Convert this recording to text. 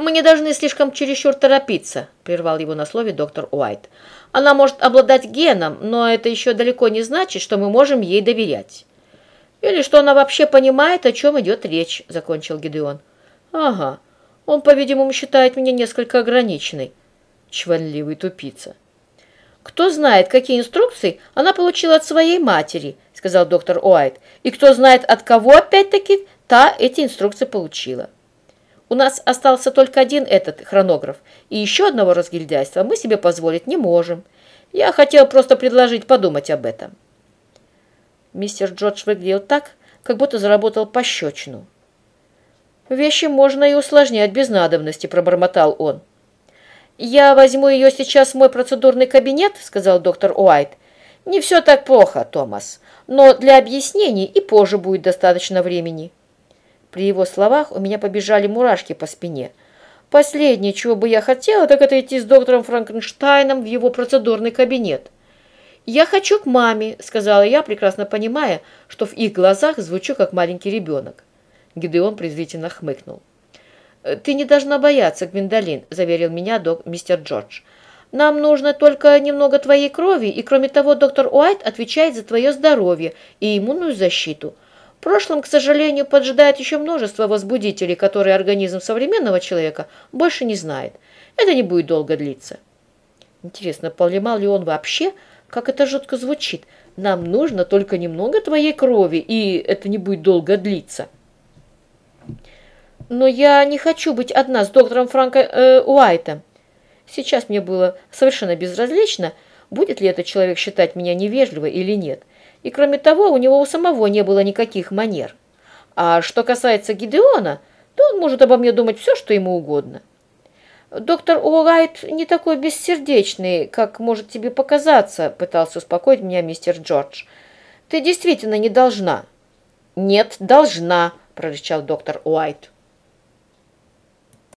«Мы не должны слишком чересчур торопиться», — прервал его на слове доктор Уайт. «Она может обладать геном, но это еще далеко не значит, что мы можем ей доверять». «Или что она вообще понимает, о чем идет речь», — закончил Гидеон. «Ага, он, по-видимому, считает меня несколько ограниченной. Чванливый тупица». «Кто знает, какие инструкции она получила от своей матери», — сказал доктор Уайт. «И кто знает, от кого, опять-таки, та эти инструкции получила». У нас остался только один этот хронограф, и еще одного разгильдяйства мы себе позволить не можем. Я хотел просто предложить подумать об этом. Мистер Джордж выглядел так, как будто заработал пощечину. «Вещи можно и усложнять без надобности», — пробормотал он. «Я возьму ее сейчас в мой процедурный кабинет», — сказал доктор Уайт. «Не все так плохо, Томас, но для объяснений и позже будет достаточно времени». При его словах у меня побежали мурашки по спине. Последнее, чего бы я хотела, так это идти с доктором Франкенштайном в его процедурный кабинет. «Я хочу к маме», — сказала я, прекрасно понимая, что в их глазах звучу как маленький ребенок. Гидеон презрительно хмыкнул. «Ты не должна бояться, Гвиндолин», — заверил меня док мистер Джордж. «Нам нужно только немного твоей крови, и, кроме того, доктор Уайт отвечает за твое здоровье и иммунную защиту». В прошлом, к сожалению, поджидает еще множество возбудителей, которые организм современного человека больше не знает. Это не будет долго длиться. Интересно, понимал ли он вообще, как это жутко звучит? Нам нужно только немного твоей крови, и это не будет долго длиться. Но я не хочу быть одна с доктором Франко э, Уайтом. Сейчас мне было совершенно безразлично, будет ли этот человек считать меня невежливой или нет. И кроме того, у него у самого не было никаких манер. А что касается Гидеона, то он может обо мне думать все, что ему угодно. «Доктор Уайт не такой бессердечный, как может тебе показаться», пытался успокоить меня мистер Джордж. «Ты действительно не должна». «Нет, должна», прорычал доктор Уайт.